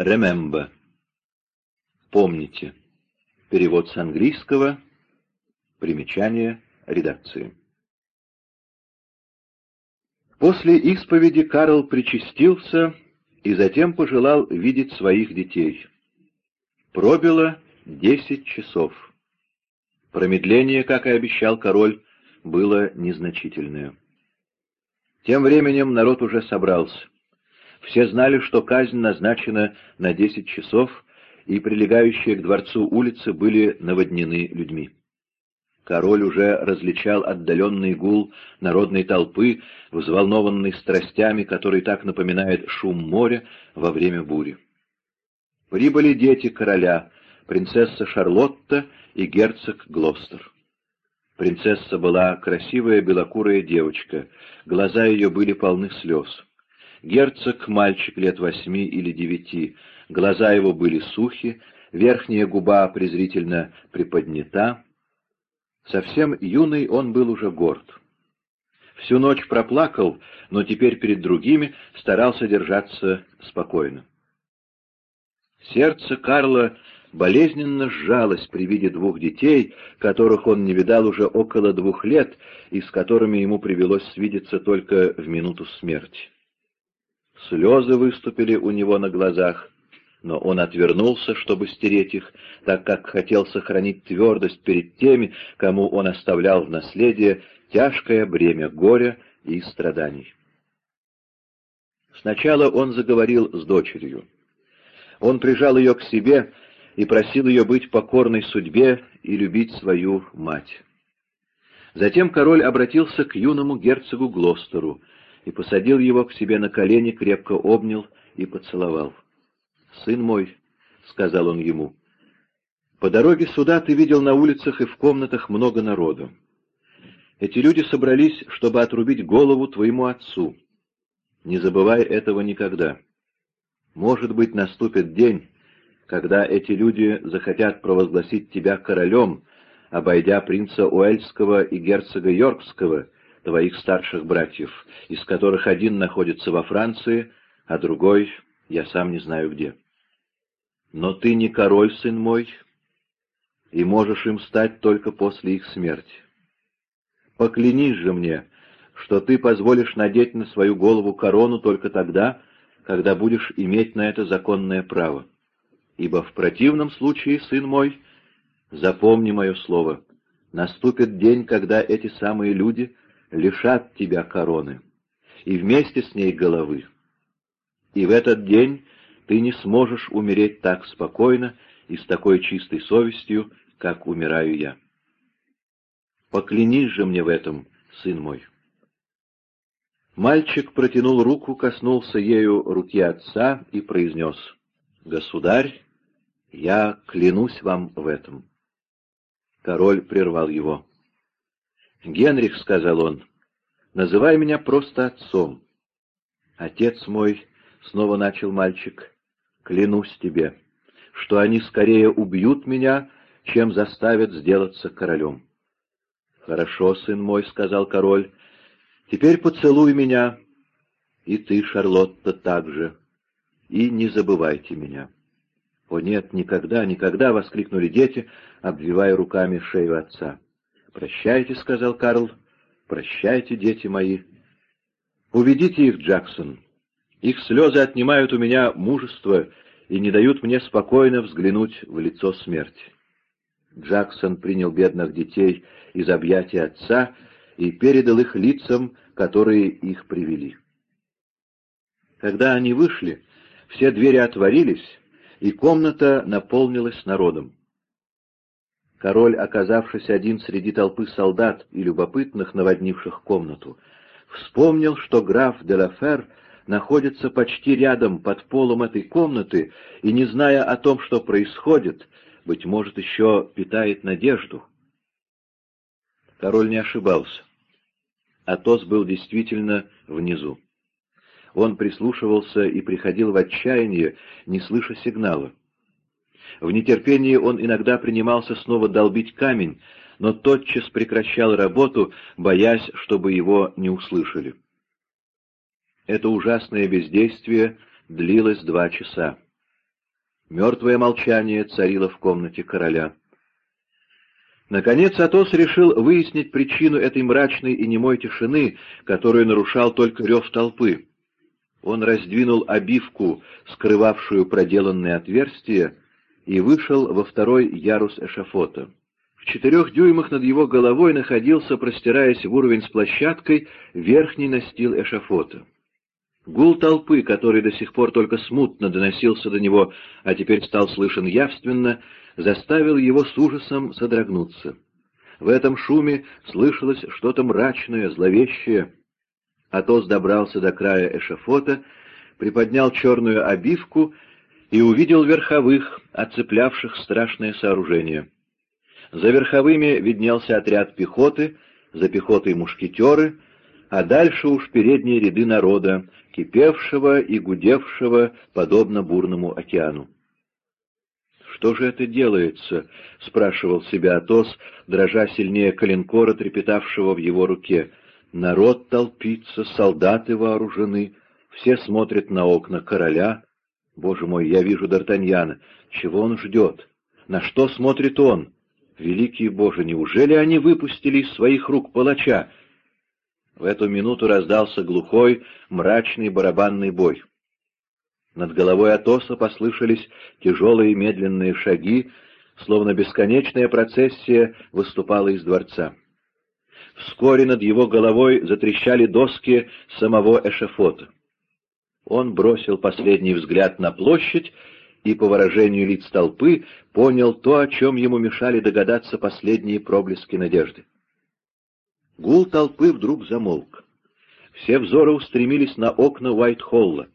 Remember. Помните. Перевод с английского. Примечание редакции. После исповеди Карл причастился и затем пожелал видеть своих детей. Пробило десять часов. Промедление, как и обещал король, было незначительное. Тем временем народ уже собрался. Все знали, что казнь назначена на десять часов, и прилегающие к дворцу улицы были наводнены людьми. Король уже различал отдаленный гул народной толпы, взволнованной страстями, который так напоминает шум моря во время бури. Прибыли дети короля, принцесса Шарлотта и герцог Глостер. Принцесса была красивая белокурая девочка, глаза ее были полны слез. Герцог — мальчик лет восьми или девяти, глаза его были сухи, верхняя губа презрительно приподнята. Совсем юный он был уже горд. Всю ночь проплакал, но теперь перед другими старался держаться спокойно. Сердце Карла болезненно сжалось при виде двух детей, которых он не видал уже около двух лет и с которыми ему привелось свидеться только в минуту смерти. Слезы выступили у него на глазах, но он отвернулся, чтобы стереть их, так как хотел сохранить твердость перед теми, кому он оставлял в наследие тяжкое бремя горя и страданий. Сначала он заговорил с дочерью. Он прижал ее к себе и просил ее быть покорной судьбе и любить свою мать. Затем король обратился к юному герцогу Глостеру и посадил его к себе на колени, крепко обнял и поцеловал. «Сын мой», — сказал он ему, — «по дороге сюда ты видел на улицах и в комнатах много народу. Эти люди собрались, чтобы отрубить голову твоему отцу. Не забывай этого никогда. Может быть, наступит день, когда эти люди захотят провозгласить тебя королем, обойдя принца Уэльского и герцога Йоркского, твоих старших братьев, из которых один находится во Франции, а другой я сам не знаю где. Но ты не король, сын мой, и можешь им стать только после их смерти. Поклянись же мне, что ты позволишь надеть на свою голову корону только тогда, когда будешь иметь на это законное право. Ибо в противном случае, сын мой, запомни мое слово, наступит день, когда эти самые люди лишат тебя короны, и вместе с ней головы. И в этот день ты не сможешь умереть так спокойно и с такой чистой совестью, как умираю я. Поклянись же мне в этом, сын мой. Мальчик протянул руку, коснулся ею руки отца и произнес, «Государь, я клянусь вам в этом». Король прервал его. «Генрих», — сказал он, — «называй меня просто отцом». «Отец мой», — снова начал мальчик, — «клянусь тебе, что они скорее убьют меня, чем заставят сделаться королем». «Хорошо, сын мой», — сказал король, Теперь поцелуй меня, и ты, Шарлотта, также, и не забывайте меня. «О нет, никогда, никогда!» — воскликнули дети, обвивая руками шею отца. «Прощайте», — сказал Карл, — «прощайте, дети мои». «Уведите их, Джексон. Их слезы отнимают у меня мужество и не дают мне спокойно взглянуть в лицо смерти». Джексон принял бедных детей из объятий отца и передал их лицам, которые их привели. Когда они вышли, все двери отворились, и комната наполнилась народом. Король, оказавшись один среди толпы солдат и любопытных, наводнивших комнату, вспомнил, что граф де Лафер находится почти рядом под полом этой комнаты и, не зная о том, что происходит, быть может, еще питает надежду. Король не ошибался. Атос был действительно внизу. Он прислушивался и приходил в отчаяние, не слыша сигнала. В нетерпении он иногда принимался снова долбить камень, но тотчас прекращал работу, боясь, чтобы его не услышали. Это ужасное бездействие длилось два часа. Мертвое молчание царило в комнате короля. Наконец Атос решил выяснить причину этой мрачной и немой тишины, которую нарушал только рев толпы. Он раздвинул обивку, скрывавшую проделанное отверстие, и вышел во второй ярус эшафота. В четырех дюймах над его головой находился, простираясь в уровень с площадкой, верхний настил эшафота. Гул толпы, который до сих пор только смутно доносился до него, а теперь стал слышен явственно, заставил его с ужасом содрогнуться. В этом шуме слышалось что-то мрачное, зловещее. Атос добрался до края эшафота, приподнял черную обивку и увидел верховых, оцеплявших страшное сооружение. За верховыми виднелся отряд пехоты, за пехотой мушкетеры, а дальше уж передние ряды народа, кипевшего и гудевшего, подобно бурному океану. «Что же это делается?» — спрашивал себя Атос, дрожа сильнее коленкора, трепетавшего в его руке. «Народ толпится, солдаты вооружены, все смотрят на окна короля. Боже мой, я вижу Д'Артаньяна. Чего он ждет? На что смотрит он? Великий Боже, неужели они выпустили из своих рук палача?» В эту минуту раздался глухой, мрачный барабанный бой. Над головой Атоса послышались тяжелые медленные шаги, словно бесконечная процессия выступала из дворца. Вскоре над его головой затрещали доски самого эшефота. Он бросил последний взгляд на площадь и, по выражению лиц толпы, понял то, о чем ему мешали догадаться последние проблески надежды. Гул толпы вдруг замолк. Все взоры устремились на окна Уайт-Холла.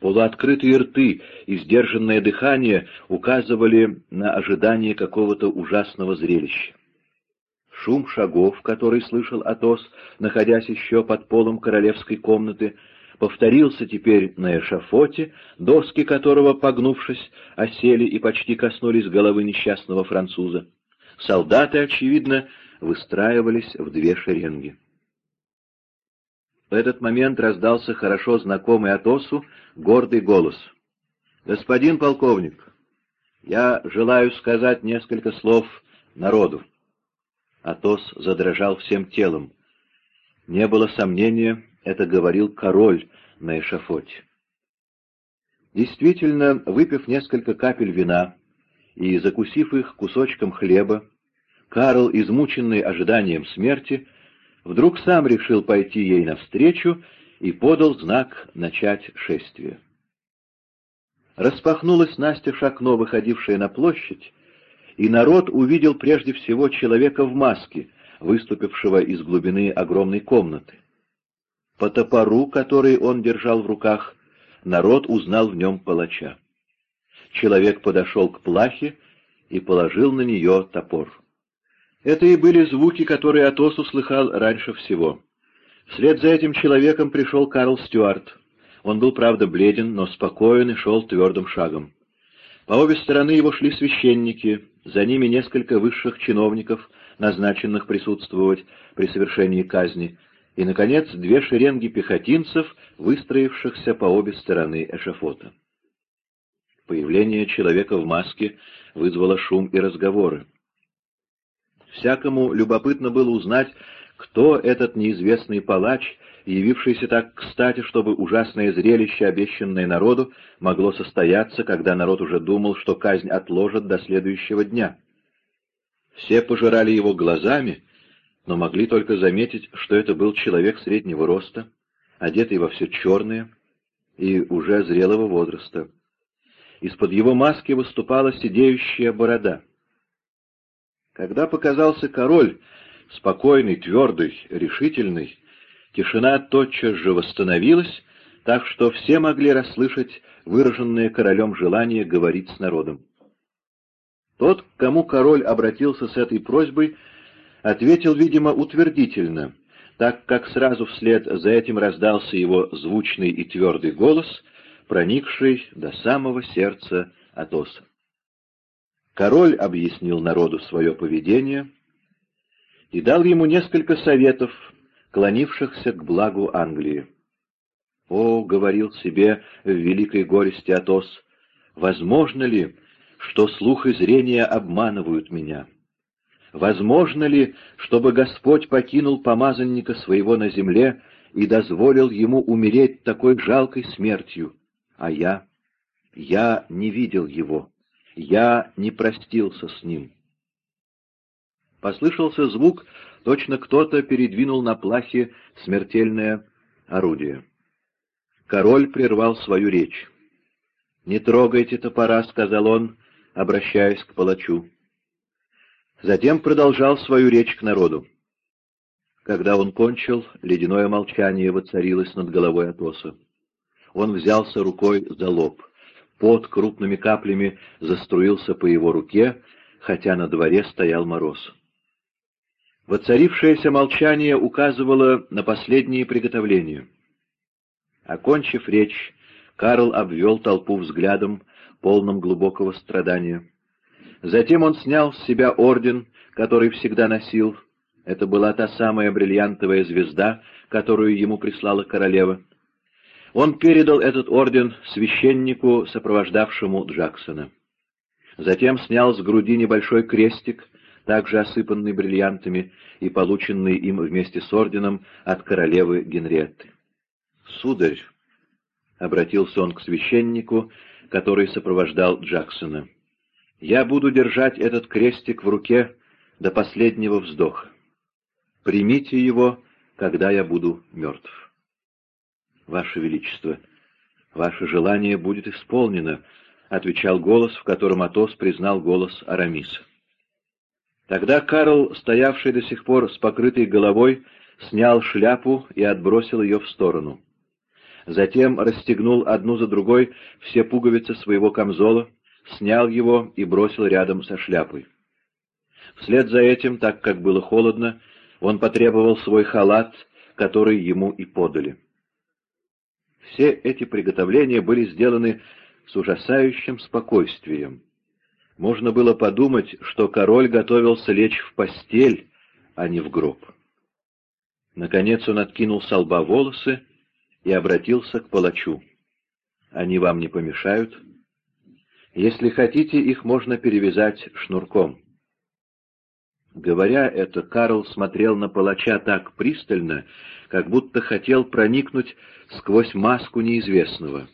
Полуоткрытые рты и сдержанное дыхание указывали на ожидание какого-то ужасного зрелища. Шум шагов, который слышал Атос, находясь еще под полом королевской комнаты, повторился теперь на эшафоте, доски которого, погнувшись, осели и почти коснулись головы несчастного француза. Солдаты, очевидно, выстраивались в две шеренги. В этот момент раздался хорошо знакомый Атосу гордый голос. «Господин полковник, я желаю сказать несколько слов народу». Атос задрожал всем телом. Не было сомнения, это говорил король на эшафоте. Действительно, выпив несколько капель вина и закусив их кусочком хлеба, Карл, измученный ожиданием смерти, вдруг сам решил пойти ей навстречу и подал знак начать шествие. Распахнулась Настя окно, выходившее на площадь, и народ увидел прежде всего человека в маске, выступившего из глубины огромной комнаты. По топору, который он держал в руках, народ узнал в нем палача. Человек подошел к плахе и положил на нее топор. Это и были звуки, которые Атос услыхал раньше всего. Вслед за этим человеком пришел Карл Стюарт. Он был, правда, бледен, но спокоен и шел твердым шагом. По обе стороны его шли священники, за ними несколько высших чиновников, назначенных присутствовать при совершении казни, и, наконец, две шеренги пехотинцев, выстроившихся по обе стороны эшафота. Появление человека в маске вызвало шум и разговоры. Всякому любопытно было узнать, кто этот неизвестный палач, явившийся так кстати, чтобы ужасное зрелище, обещанное народу, могло состояться, когда народ уже думал, что казнь отложат до следующего дня. Все пожирали его глазами, но могли только заметить, что это был человек среднего роста, одетый во все черное и уже зрелого возраста. Из-под его маски выступала сидеющая борода — когда показался король, спокойный, твердый, решительный, тишина тотчас же восстановилась, так что все могли расслышать выраженное королем желание говорить с народом. Тот, к кому король обратился с этой просьбой, ответил, видимо, утвердительно, так как сразу вслед за этим раздался его звучный и твердый голос, проникший до самого сердца Атоса. Король объяснил народу свое поведение и дал ему несколько советов, клонившихся к благу Англии. «О, — говорил себе в великой горести Атос, — Возможно ли, что слух и зрение обманывают меня? Возможно ли, чтобы Господь покинул помазанника своего на земле и дозволил ему умереть такой жалкой смертью? А я? Я не видел его. Я не простился с ним. Послышался звук, точно кто-то передвинул на плахе смертельное орудие. Король прервал свою речь. «Не трогайте топора», — сказал он, обращаясь к палачу. Затем продолжал свою речь к народу. Когда он кончил, ледяное молчание воцарилось над головой Атоса. Он взялся рукой за лоб. Пот крупными каплями заструился по его руке, хотя на дворе стоял мороз. Воцарившееся молчание указывало на последние приготовления. Окончив речь, Карл обвел толпу взглядом, полным глубокого страдания. Затем он снял с себя орден, который всегда носил. Это была та самая бриллиантовая звезда, которую ему прислала королева. Он передал этот орден священнику, сопровождавшему Джексона. Затем снял с груди небольшой крестик, также осыпанный бриллиантами и полученный им вместе с орденом от королевы Генриетты. «Сударь», — обратился он к священнику, который сопровождал Джексона, — «я буду держать этот крестик в руке до последнего вздоха. Примите его, когда я буду мертв». «Ваше Величество, ваше желание будет исполнено», — отвечал голос, в котором Атос признал голос Арамиса. Тогда Карл, стоявший до сих пор с покрытой головой, снял шляпу и отбросил ее в сторону. Затем расстегнул одну за другой все пуговицы своего камзола, снял его и бросил рядом со шляпой. Вслед за этим, так как было холодно, он потребовал свой халат, который ему и подали. Все эти приготовления были сделаны с ужасающим спокойствием. Можно было подумать, что король готовился лечь в постель, а не в гроб. Наконец он откинул с лба волосы и обратился к палачу. «Они вам не помешают? Если хотите, их можно перевязать шнурком». Говоря это, Карл смотрел на палача так пристально, как будто хотел проникнуть сквозь маску неизвестного.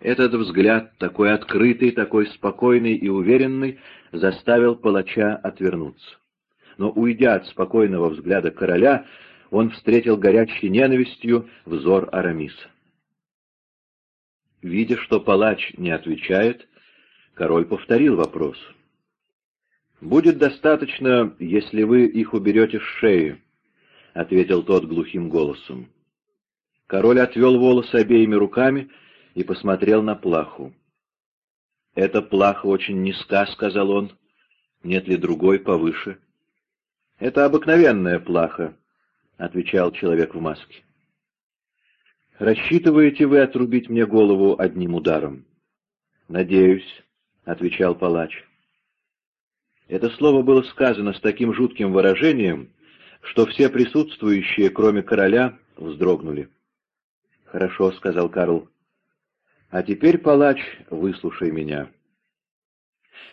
Этот взгляд, такой открытый, такой спокойный и уверенный, заставил палача отвернуться. Но, уйдя от спокойного взгляда короля, он встретил горячей ненавистью взор Арамиса. Видя, что палач не отвечает, король повторил вопрос — «Будет достаточно, если вы их уберете с шеи», — ответил тот глухим голосом. Король отвел волосы обеими руками и посмотрел на плаху. «Эта плаха очень низка», — сказал он. «Нет ли другой повыше?» «Это обыкновенная плаха», — отвечал человек в маске. «Рассчитываете вы отрубить мне голову одним ударом?» «Надеюсь», — отвечал палач. Это слово было сказано с таким жутким выражением, что все присутствующие, кроме короля, вздрогнули. «Хорошо», — сказал Карл. «А теперь, палач, выслушай меня».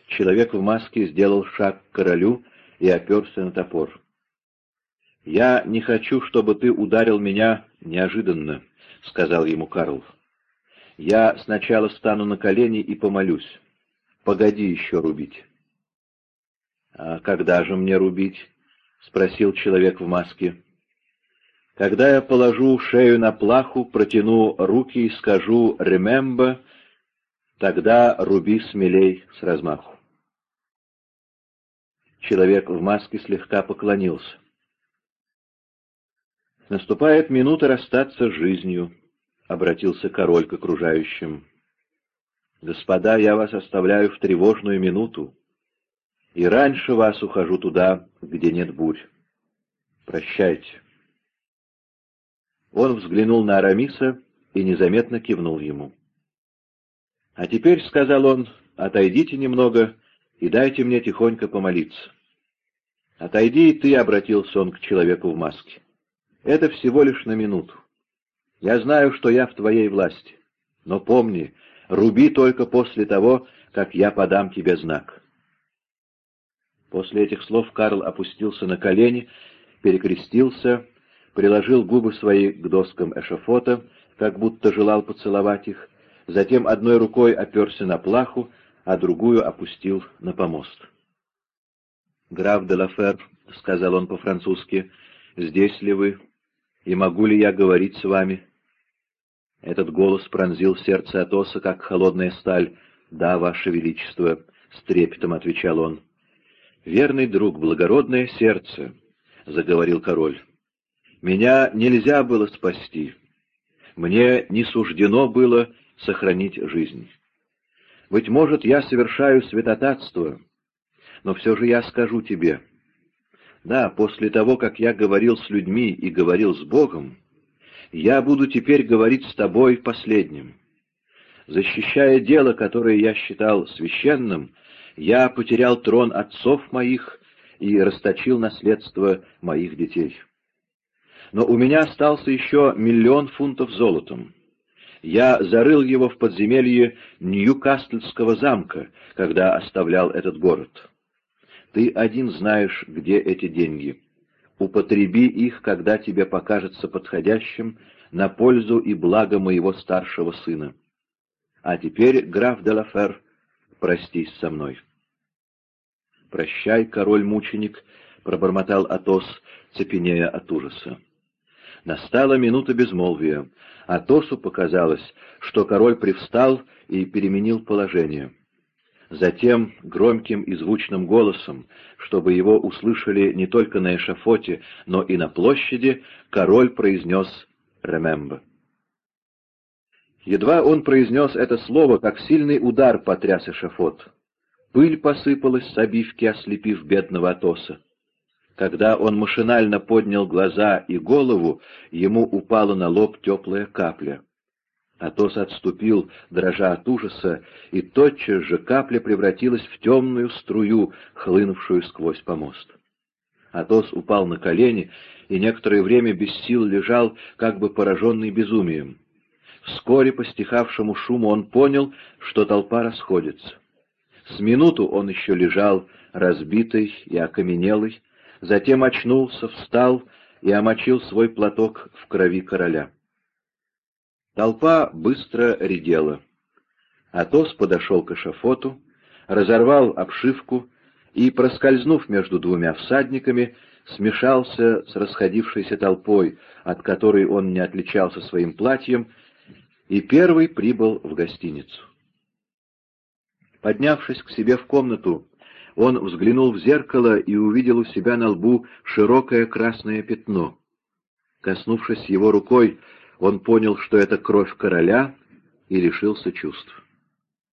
Человек в маске сделал шаг к королю и оперся на топор. «Я не хочу, чтобы ты ударил меня неожиданно», — сказал ему Карл. «Я сначала стану на колени и помолюсь. Погоди еще рубить». «А когда же мне рубить?» — спросил человек в маске. «Когда я положу шею на плаху, протяну руки и скажу «ремембо», тогда руби смелей с размаху». Человек в маске слегка поклонился. «Наступает минута расстаться с жизнью», — обратился король к окружающим. «Господа, я вас оставляю в тревожную минуту и раньше вас ухожу туда, где нет бурь. Прощайте. Он взглянул на Арамиса и незаметно кивнул ему. «А теперь, — сказал он, — отойдите немного и дайте мне тихонько помолиться». «Отойди ты», — обратился он к человеку в маске. «Это всего лишь на минуту. Я знаю, что я в твоей власти, но помни, Руби только после того, как я подам тебе знак». После этих слов Карл опустился на колени, перекрестился, приложил губы свои к доскам эшафота, как будто желал поцеловать их, затем одной рукой оперся на плаху, а другую опустил на помост. «Граф де Лафер», — сказал он по-французски, — «здесь ли вы? И могу ли я говорить с вами?» Этот голос пронзил сердце Атоса, как холодная сталь. «Да, Ваше Величество», — с трепетом отвечал он. «Верный друг, благородное сердце», — заговорил король. «Меня нельзя было спасти. Мне не суждено было сохранить жизнь. Быть может, я совершаю святотатство, но все же я скажу тебе. Да, после того, как я говорил с людьми и говорил с Богом, я буду теперь говорить с тобой последним. Защищая дело, которое я считал священным, я потерял трон отцов моих и расточил наследство моих детей. Но у меня остался еще миллион фунтов золотом. Я зарыл его в подземелье Ньюкаслского замка, когда оставлял этот город. Ты один знаешь, где эти деньги. Употреби их, когда тебе покажется подходящим, на пользу и благо моего старшего сына. А теперь, граф де Лафер, простись со мной. «Прощай, король-мученик», — пробормотал Атос, цепенея от ужаса. Настала минута безмолвия. Атосу показалось, что король привстал и переменил положение. Затем громким и звучным голосом, чтобы его услышали не только на эшафоте, но и на площади, король произнес «Ремембо». Едва он произнес это слово, как сильный удар потряс эшафот. Пыль посыпалась с обивки, ослепив бедного Атоса. Когда он машинально поднял глаза и голову, ему упала на лоб теплая капля. Атос отступил, дрожа от ужаса, и тотчас же капля превратилась в темную струю, хлынувшую сквозь помост. Атос упал на колени и некоторое время без сил лежал, как бы пораженный безумием. Вскоре по стихавшему шуму он понял, что толпа расходится. С минуту он еще лежал, разбитый и окаменелый, затем очнулся, встал и омочил свой платок в крови короля. Толпа быстро редела. Атос подошел к эшафоту, разорвал обшивку и, проскользнув между двумя всадниками, смешался с расходившейся толпой, от которой он не отличался своим платьем, и первый прибыл в гостиницу. Поднявшись к себе в комнату, он взглянул в зеркало и увидел у себя на лбу широкое красное пятно. Коснувшись его рукой, он понял, что это кровь короля, и лишился чувств.